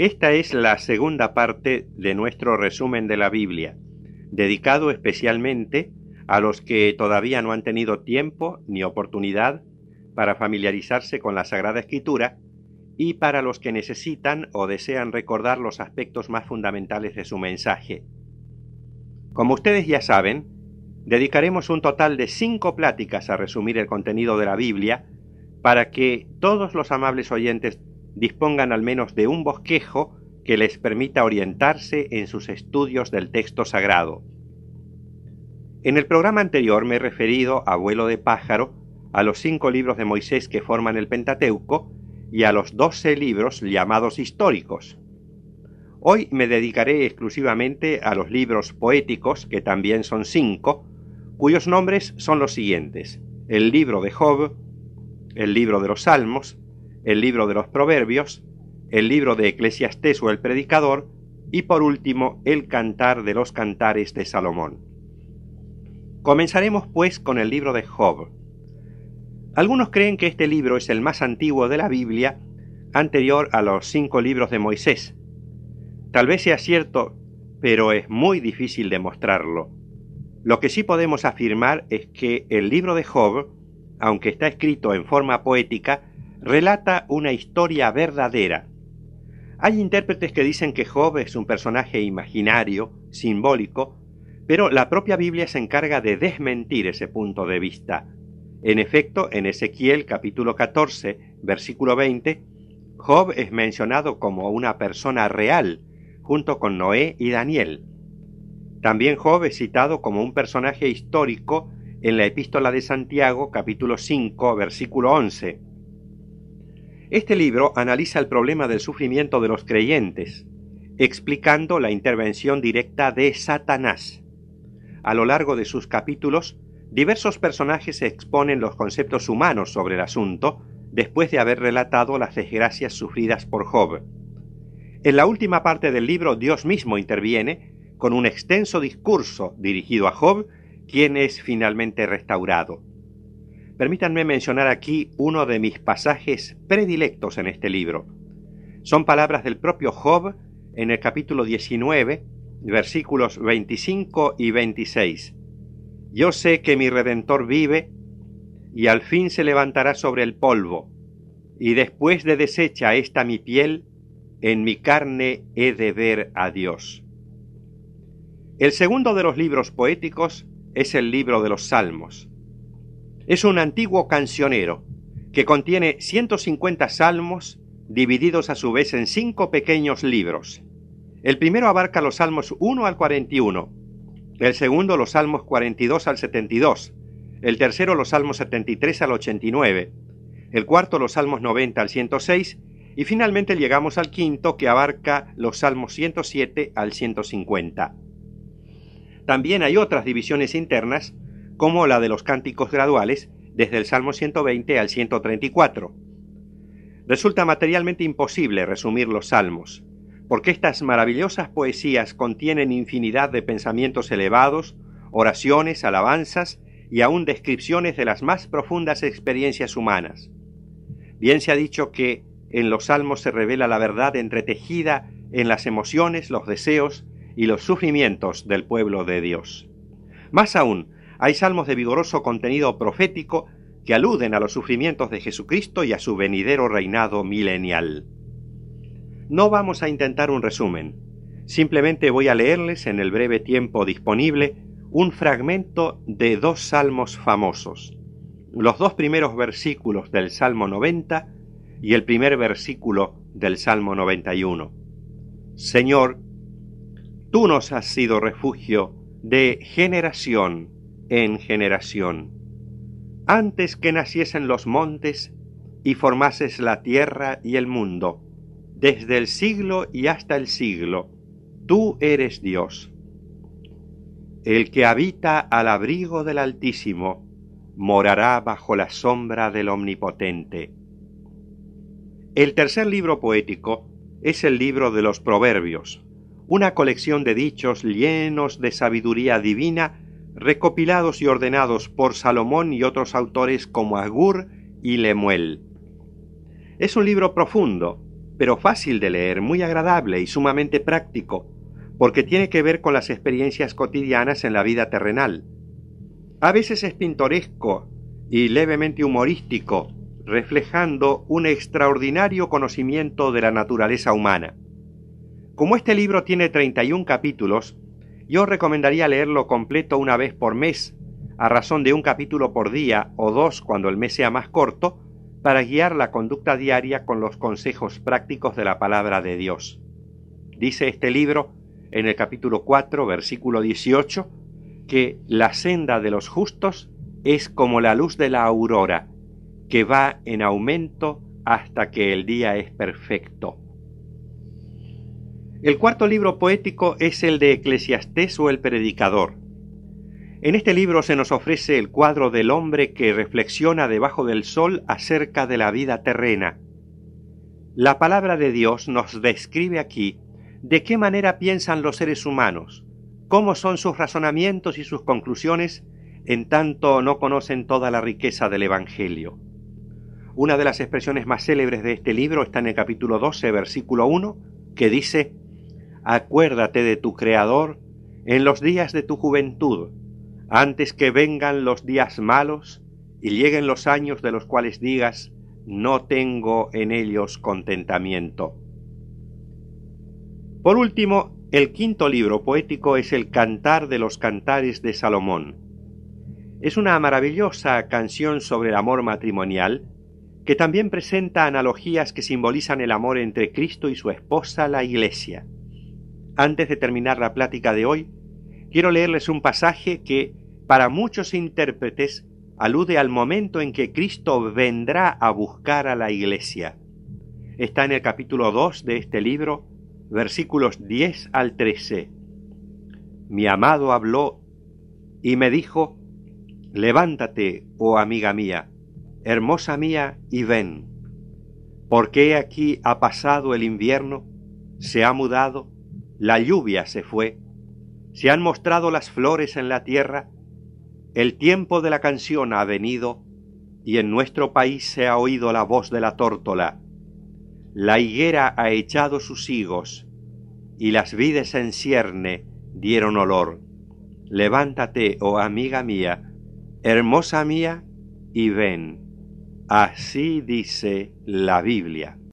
Esta es la segunda parte de nuestro resumen de la Biblia, dedicado especialmente a los que todavía no han tenido tiempo ni oportunidad para familiarizarse con la Sagrada Escritura y para los que necesitan o desean recordar los aspectos más fundamentales de su mensaje. Como ustedes ya saben, dedicaremos un total de cinco pláticas a resumir el contenido de la Biblia para que todos los amables oyentes dispongan al menos de un bosquejo que les permita orientarse en sus estudios del texto sagrado. En el programa anterior me he referido, a vuelo de pájaro, a los cinco libros de Moisés que forman el Pentateuco y a los doce libros llamados históricos. Hoy me dedicaré exclusivamente a los libros poéticos, que también son cinco, cuyos nombres son los siguientes. El libro de Job, el libro de los Salmos, el libro de los Proverbios, el libro de Eclesiastés o el Predicador, y por último el Cantar de los Cantares de Salomón. Comenzaremos pues con el libro de Job. Algunos creen que este libro es el más antiguo de la Biblia, anterior a los cinco libros de Moisés. Tal vez sea cierto, pero es muy difícil demostrarlo. Lo que sí podemos afirmar es que el libro de Job, aunque está escrito en forma poética, relata una historia verdadera. Hay intérpretes que dicen que Job es un personaje imaginario, simbólico, pero la propia Biblia se encarga de desmentir ese punto de vista. En efecto, en Ezequiel capítulo 14, versículo 20, Job es mencionado como una persona real, junto con Noé y Daniel. También Job es citado como un personaje histórico en la epístola de Santiago capítulo 5, versículo 11. Este libro analiza el problema del sufrimiento de los creyentes, explicando la intervención directa de Satanás. A lo largo de sus capítulos, diversos personajes exponen los conceptos humanos sobre el asunto, después de haber relatado las desgracias sufridas por Job. En la última parte del libro Dios mismo interviene con un extenso discurso dirigido a Job, quien es finalmente restaurado. Permítanme mencionar aquí uno de mis pasajes predilectos en este libro. Son palabras del propio Job en el capítulo 19, versículos 25 y 26. Yo sé que mi Redentor vive y al fin se levantará sobre el polvo, y después de deshecha esta mi piel, en mi carne he de ver a Dios. El segundo de los libros poéticos es el libro de los Salmos. Es un antiguo cancionero que contiene 150 salmos divididos a su vez en cinco pequeños libros. El primero abarca los salmos 1 al 41, el segundo los salmos 42 al 72, el tercero los salmos 73 al 89, el cuarto los salmos 90 al 106 y finalmente llegamos al quinto que abarca los salmos 107 al 150. También hay otras divisiones internas como la de los cánticos graduales desde el Salmo 120 al 134. Resulta materialmente imposible resumir los salmos, porque estas maravillosas poesías contienen infinidad de pensamientos elevados, oraciones, alabanzas y aún descripciones de las más profundas experiencias humanas. Bien se ha dicho que en los salmos se revela la verdad entretejida en las emociones, los deseos y los sufrimientos del pueblo de Dios. Más aún, hay salmos de vigoroso contenido profético que aluden a los sufrimientos de Jesucristo y a su venidero reinado milenial. No vamos a intentar un resumen, simplemente voy a leerles en el breve tiempo disponible un fragmento de dos salmos famosos, los dos primeros versículos del Salmo 90 y el primer versículo del Salmo 91. Señor, tú nos has sido refugio de generación en generación. Antes que naciesen los montes y formases la tierra y el mundo, desde el siglo y hasta el siglo, tú eres Dios. El que habita al abrigo del Altísimo, morará bajo la sombra del Omnipotente. El tercer libro poético es el libro de los Proverbios, una colección de dichos llenos de sabiduría divina recopilados y ordenados por Salomón y otros autores como Agur y Lemuel. Es un libro profundo, pero fácil de leer, muy agradable y sumamente práctico, porque tiene que ver con las experiencias cotidianas en la vida terrenal. A veces es pintoresco y levemente humorístico, reflejando un extraordinario conocimiento de la naturaleza humana. Como este libro tiene 31 capítulos, yo recomendaría leerlo completo una vez por mes, a razón de un capítulo por día o dos cuando el mes sea más corto, para guiar la conducta diaria con los consejos prácticos de la palabra de Dios. Dice este libro en el capítulo 4, versículo 18, que la senda de los justos es como la luz de la aurora, que va en aumento hasta que el día es perfecto. El cuarto libro poético es el de Eclesiastés o el Predicador. En este libro se nos ofrece el cuadro del hombre que reflexiona debajo del sol acerca de la vida terrena. La palabra de Dios nos describe aquí de qué manera piensan los seres humanos, cómo son sus razonamientos y sus conclusiones, en tanto no conocen toda la riqueza del Evangelio. Una de las expresiones más célebres de este libro está en el capítulo 12, versículo 1, que dice, Acuérdate de tu Creador en los días de tu juventud, antes que vengan los días malos y lleguen los años de los cuales digas, no tengo en ellos contentamiento. Por último, el quinto libro poético es el Cantar de los Cantares de Salomón. Es una maravillosa canción sobre el amor matrimonial que también presenta analogías que simbolizan el amor entre Cristo y su esposa, la Iglesia. Antes de terminar la plática de hoy, quiero leerles un pasaje que para muchos intérpretes alude al momento en que Cristo vendrá a buscar a la iglesia. Está en el capítulo 2 de este libro, versículos 10 al 13. Mi amado habló y me dijo, Levántate, oh amiga mía, hermosa mía, y ven, porque aquí ha pasado el invierno, se ha mudado, la lluvia se fue, se han mostrado las flores en la tierra, el tiempo de la canción ha venido y en nuestro país se ha oído la voz de la tórtola. La higuera ha echado sus higos y las vides en cierne dieron olor. Levántate, oh amiga mía, hermosa mía, y ven. Así dice la Biblia.